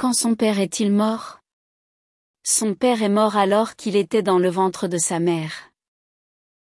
Quand son père est-il mort? Son père est mort alors qu'il était dans le ventre de sa mère.